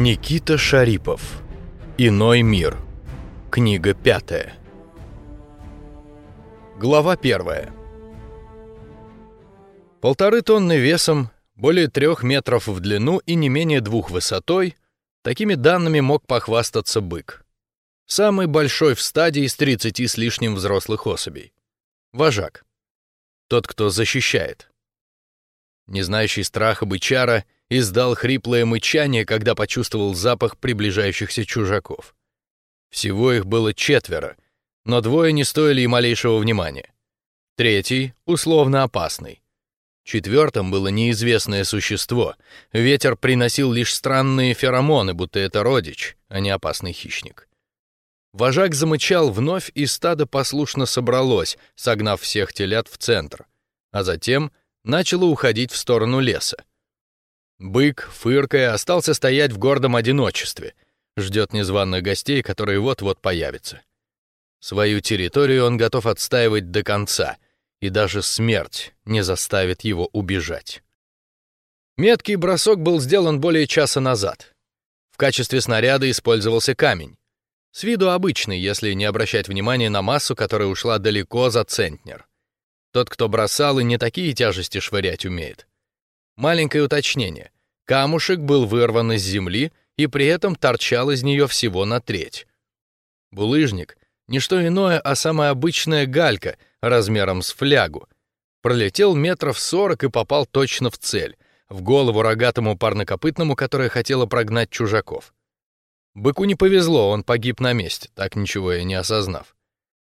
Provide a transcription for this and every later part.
Никита Шарипов. Иной мир. Книга пятая. Глава первая. Полторы тонны весом, более трех метров в длину и не менее двух высотой, такими данными мог похвастаться бык. Самый большой в стадии из 30 с лишним взрослых особей. Вожак. Тот, кто защищает. Не знающий страха бычара — издал хриплое мычание, когда почувствовал запах приближающихся чужаков. Всего их было четверо, но двое не стоили и малейшего внимания. Третий — условно опасный. Четвертым было неизвестное существо. Ветер приносил лишь странные феромоны, будто это родич, а не опасный хищник. Вожак замычал вновь, и стадо послушно собралось, согнав всех телят в центр, а затем начало уходить в сторону леса. Бык, фыркая, остался стоять в гордом одиночестве, ждет незваных гостей, которые вот-вот появятся. Свою территорию он готов отстаивать до конца, и даже смерть не заставит его убежать. Меткий бросок был сделан более часа назад. В качестве снаряда использовался камень. С виду обычный, если не обращать внимания на массу, которая ушла далеко за центнер. Тот, кто бросал, и не такие тяжести швырять умеет. Маленькое уточнение. Камушек был вырван из земли и при этом торчал из нее всего на треть. Булыжник — не что иное, а самая обычная галька размером с флягу. Пролетел метров сорок и попал точно в цель, в голову рогатому парнокопытному, которое хотело прогнать чужаков. Быку не повезло, он погиб на месте, так ничего и не осознав.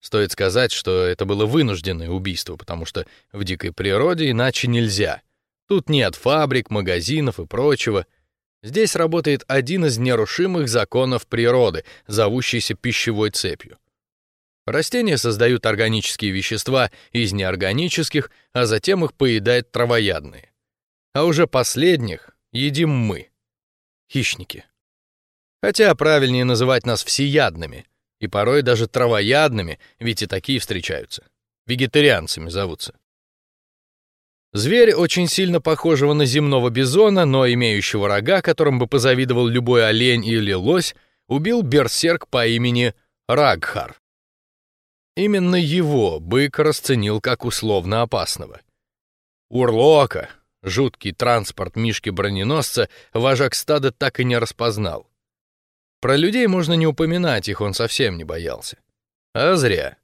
Стоит сказать, что это было вынужденное убийство, потому что в дикой природе иначе нельзя. Тут нет фабрик, магазинов и прочего. Здесь работает один из нерушимых законов природы, зовущийся пищевой цепью. Растения создают органические вещества из неорганических, а затем их поедают травоядные. А уже последних едим мы, хищники. Хотя правильнее называть нас всеядными, и порой даже травоядными, ведь и такие встречаются. Вегетарианцами зовутся. Зверь, очень сильно похожего на земного бизона, но имеющего рога, которым бы позавидовал любой олень или лось, убил берсерк по имени Рагхар. Именно его бык расценил как условно опасного. Урлока, жуткий транспорт Мишки-броненосца, вожак стада так и не распознал. Про людей можно не упоминать, их он совсем не боялся. А зря.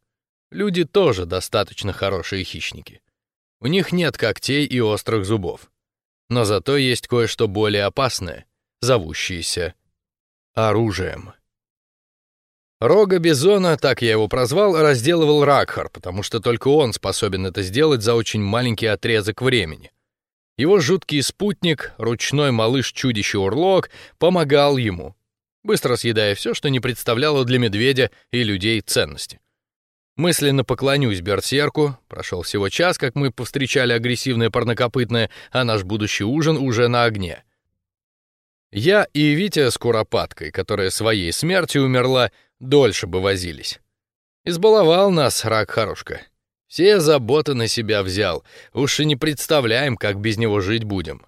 Люди тоже достаточно хорошие хищники. У них нет когтей и острых зубов. Но зато есть кое-что более опасное, зовущееся оружием. Рога Бизона, так я его прозвал, разделывал Ракхар, потому что только он способен это сделать за очень маленький отрезок времени. Его жуткий спутник, ручной малыш-чудище Урлок, помогал ему, быстро съедая все, что не представляло для медведя и людей ценности. Мысленно поклонюсь берсерку. Прошел всего час, как мы повстречали агрессивное парнокопытное, а наш будущий ужин уже на огне. Я и Витя с куропаткой, которая своей смертью умерла, дольше бы возились. Избаловал нас рак хорошка. Все заботы на себя взял. Уж и не представляем, как без него жить будем.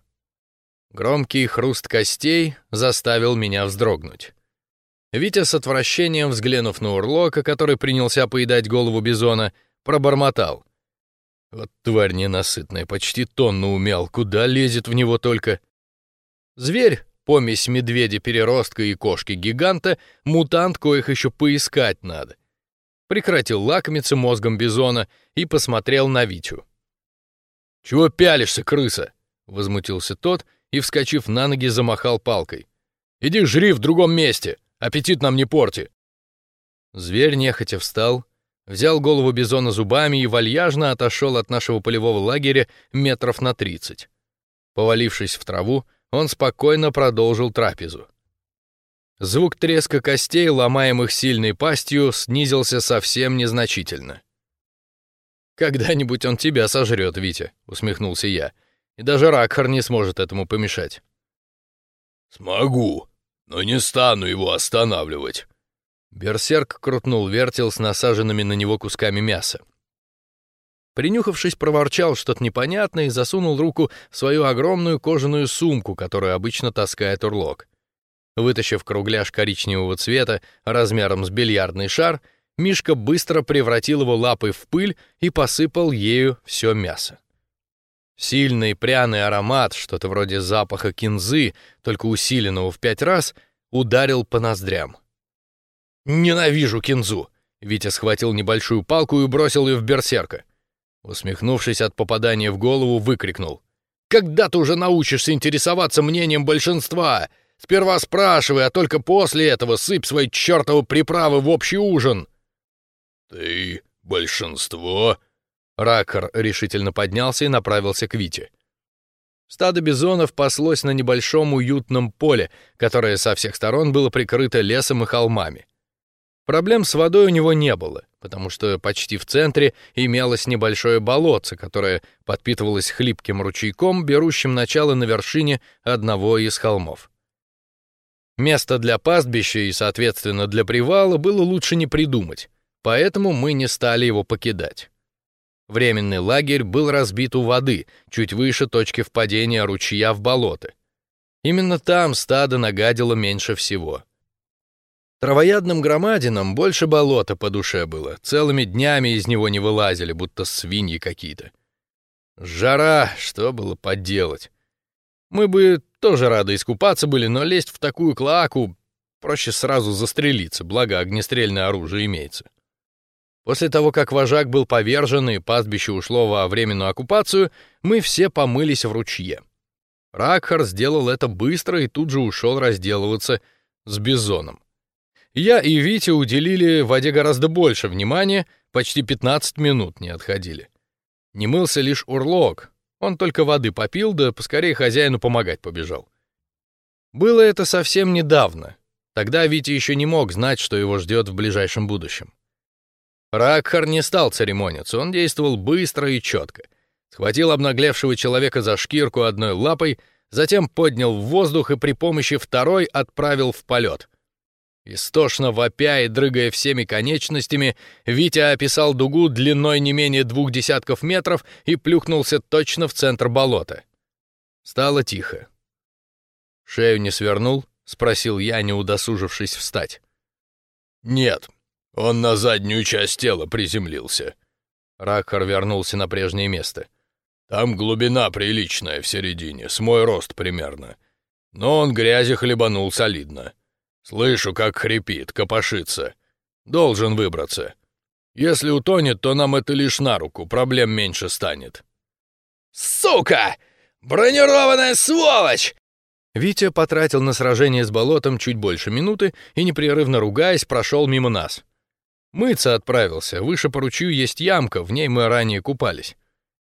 Громкий хруст костей заставил меня вздрогнуть. Витя с отвращением, взглянув на урлока, который принялся поедать голову бизона, пробормотал. Вот тварь ненасытная, почти тонну умял, куда лезет в него только. Зверь, помесь медведя-переростка и кошки-гиганта, мутант, коих еще поискать надо. Прекратил лакомиться мозгом бизона и посмотрел на Витю. «Чего пялишься, крыса?» — возмутился тот и, вскочив на ноги, замахал палкой. «Иди жри в другом месте!» Аппетит нам не порти!» Зверь нехотя встал, взял голову бизона зубами и вальяжно отошел от нашего полевого лагеря метров на тридцать. Повалившись в траву, он спокойно продолжил трапезу. Звук треска костей, ломаемых сильной пастью, снизился совсем незначительно. «Когда-нибудь он тебя сожрет, Витя», — усмехнулся я, — «и даже Ракхар не сможет этому помешать». «Смогу», но не стану его останавливать. Берсерк крутнул вертел с насаженными на него кусками мяса. Принюхавшись, проворчал что-то непонятное и засунул руку в свою огромную кожаную сумку, которую обычно таскает урлок. Вытащив кругляш коричневого цвета размером с бильярдный шар, Мишка быстро превратил его лапой в пыль и посыпал ею все мясо. Сильный пряный аромат, что-то вроде запаха кинзы, только усиленного в пять раз, ударил по ноздрям. «Ненавижу кинзу!» Витя схватил небольшую палку и бросил ее в берсерка. Усмехнувшись от попадания в голову, выкрикнул. «Когда ты уже научишься интересоваться мнением большинства? Сперва спрашивай, а только после этого сыпь свои чертовы приправы в общий ужин!» «Ты большинство?» Ракхар решительно поднялся и направился к Вите. Стадо бизонов паслось на небольшом уютном поле, которое со всех сторон было прикрыто лесом и холмами. Проблем с водой у него не было, потому что почти в центре имелось небольшое болотце, которое подпитывалось хлипким ручейком, берущим начало на вершине одного из холмов. Место для пастбища и, соответственно, для привала было лучше не придумать, поэтому мы не стали его покидать. Временный лагерь был разбит у воды, чуть выше точки впадения ручья в болото. Именно там стадо нагадило меньше всего. Травоядным громадинам больше болота по душе было, целыми днями из него не вылазили, будто свиньи какие-то. Жара, что было поделать. Мы бы тоже рады искупаться были, но лезть в такую клоаку проще сразу застрелиться, благо огнестрельное оружие имеется. После того, как вожак был повержен и пастбище ушло во временную оккупацию, мы все помылись в ручье. Ракхар сделал это быстро и тут же ушел разделываться с бизоном. Я и Витя уделили воде гораздо больше внимания, почти 15 минут не отходили. Не мылся лишь урлок, он только воды попил, да поскорее хозяину помогать побежал. Было это совсем недавно. Тогда Витя еще не мог знать, что его ждет в ближайшем будущем. Ракхар не стал церемониться, он действовал быстро и четко. Схватил обнаглевшего человека за шкирку одной лапой, затем поднял в воздух и при помощи второй отправил в полет. Истошно вопя и дрыгая всеми конечностями, Витя описал дугу длиной не менее двух десятков метров и плюхнулся точно в центр болота. Стало тихо. «Шею не свернул?» — спросил я, не удосужившись встать. «Нет», он на заднюю часть тела приземлился. Ракхар вернулся на прежнее место. Там глубина приличная в середине, с мой рост примерно. Но он грязи хлебанул солидно. Слышу, как хрипит, копошится. Должен выбраться. Если утонет, то нам это лишь на руку, проблем меньше станет. «Сука! Бронированная сволочь!» Витя потратил на сражение с болотом чуть больше минуты и, непрерывно ругаясь, прошел мимо нас. Мыться отправился, выше по ручью есть ямка, в ней мы ранее купались.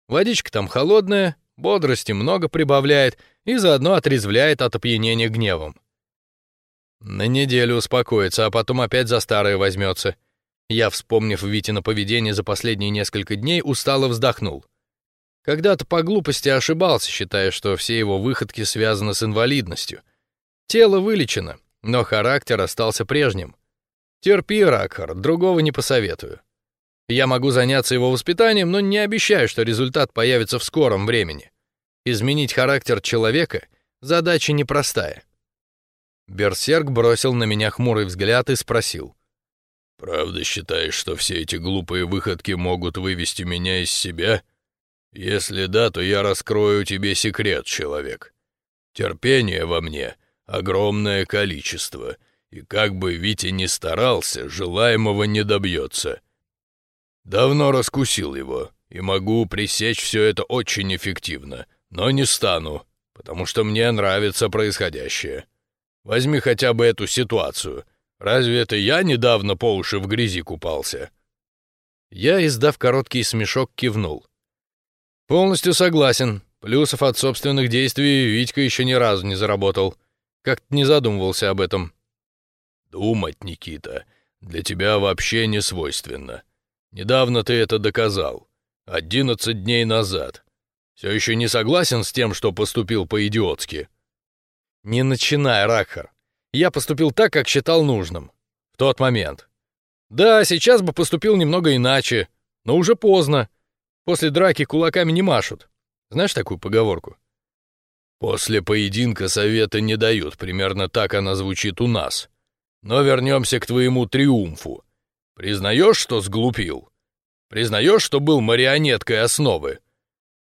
Водичка там холодная, бодрости много прибавляет и заодно отрезвляет от опьянения гневом. На неделю успокоится, а потом опять за старое возьмется. Я, вспомнив Витина поведение за последние несколько дней, устало вздохнул. Когда-то по глупости ошибался, считая, что все его выходки связаны с инвалидностью. Тело вылечено, но характер остался прежним. Терпи, Ракхар, другого не посоветую. Я могу заняться его воспитанием, но не обещаю, что результат появится в скором времени. Изменить характер человека — задача непростая. Берсерк бросил на меня хмурый взгляд и спросил. «Правда считаешь, что все эти глупые выходки могут вывести меня из себя? Если да, то я раскрою тебе секрет, человек. Терпение во мне — огромное количество — и как бы Витя ни старался, желаемого не добьется. Давно раскусил его, и могу пресечь все это очень эффективно, но не стану, потому что мне нравится происходящее. Возьми хотя бы эту ситуацию. Разве это я недавно по уши в грязи купался?» Я, издав короткий смешок, кивнул. «Полностью согласен. Плюсов от собственных действий Витька еще ни разу не заработал. Как-то не задумывался об этом. Думать, Никита, для тебя вообще не свойственно. Недавно ты это доказал. Одиннадцать дней назад. Все еще не согласен с тем, что поступил по-идиотски?» «Не начинай, Ракхар. Я поступил так, как считал нужным. В тот момент. Да, сейчас бы поступил немного иначе, но уже поздно. После драки кулаками не машут. Знаешь такую поговорку?» После поединка совета не дают, примерно так она звучит у нас. Но вернемся к твоему триумфу. Признаешь, что сглупил? Признаешь, что был марионеткой основы?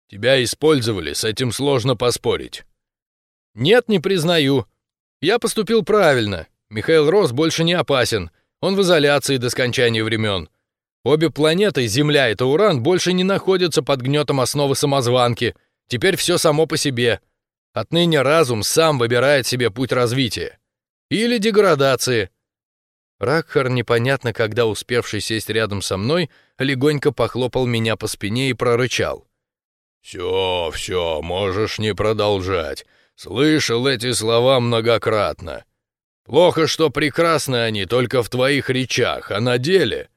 Тебя использовали, с этим сложно поспорить. Нет, не признаю. Я поступил правильно. Михаил Рос больше не опасен. Он в изоляции до скончания времен. Обе планеты, Земля и Тауран, больше не находятся под гнетом основы самозванки. Теперь все само по себе. Отныне разум сам выбирает себе путь развития. Или деградации. Ракхар, непонятно когда успевший сесть рядом со мной, легонько похлопал меня по спине и прорычал. «Все, все, можешь не продолжать. Слышал эти слова многократно. Плохо, что прекрасны они только в твоих речах, а на деле...»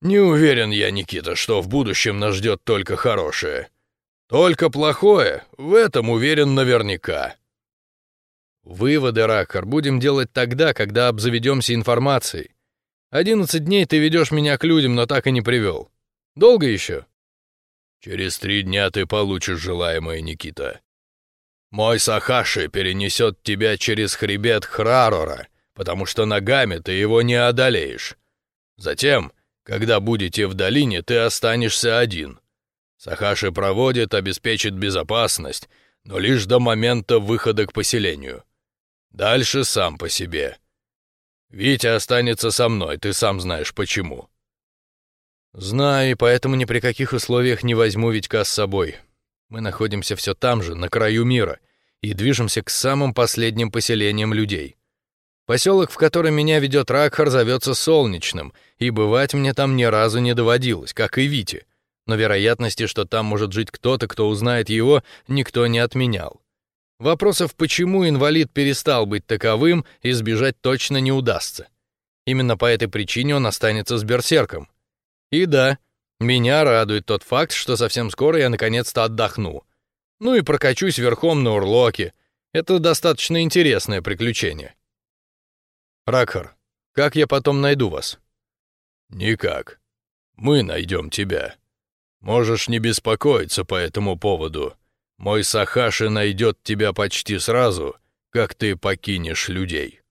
Не уверен я, Никита, что в будущем нас ждет только хорошее. Только плохое, в этом уверен наверняка. Выводы, Ракхар, будем делать тогда, когда обзаведемся информацией. Одиннадцать дней ты ведешь меня к людям, но так и не привел. Долго еще? Через три дня ты получишь желаемое, Никита. Мой Сахаши перенесет тебя через хребет Храрора, потому что ногами ты его не одолеешь. Затем когда будете в долине, ты останешься один. Сахаши проводит, обеспечит безопасность, но лишь до момента выхода к поселению. Дальше сам по себе. Витя останется со мной, ты сам знаешь почему. Знаю, и поэтому ни при каких условиях не возьму Витька с собой. Мы находимся все там же, на краю мира, и движемся к самым последним поселениям людей. Поселок, в который меня ведет Ракхар, зовется Солнечным, и бывать мне там ни разу не доводилось, как и Вите. Но вероятности, что там может жить кто-то, кто узнает его, никто не отменял. Вопросов, почему инвалид перестал быть таковым, избежать точно не удастся. Именно по этой причине он останется с берсерком. И да, меня радует тот факт, что совсем скоро я наконец-то отдохну. Ну и прокачусь верхом на урлоке. Это достаточно интересное приключение. Ракхар, как я потом найду вас? Никак. Мы найдем тебя. Можешь не беспокоиться по этому поводу. Мой Сахаши найдет тебя почти сразу, как ты покинешь людей.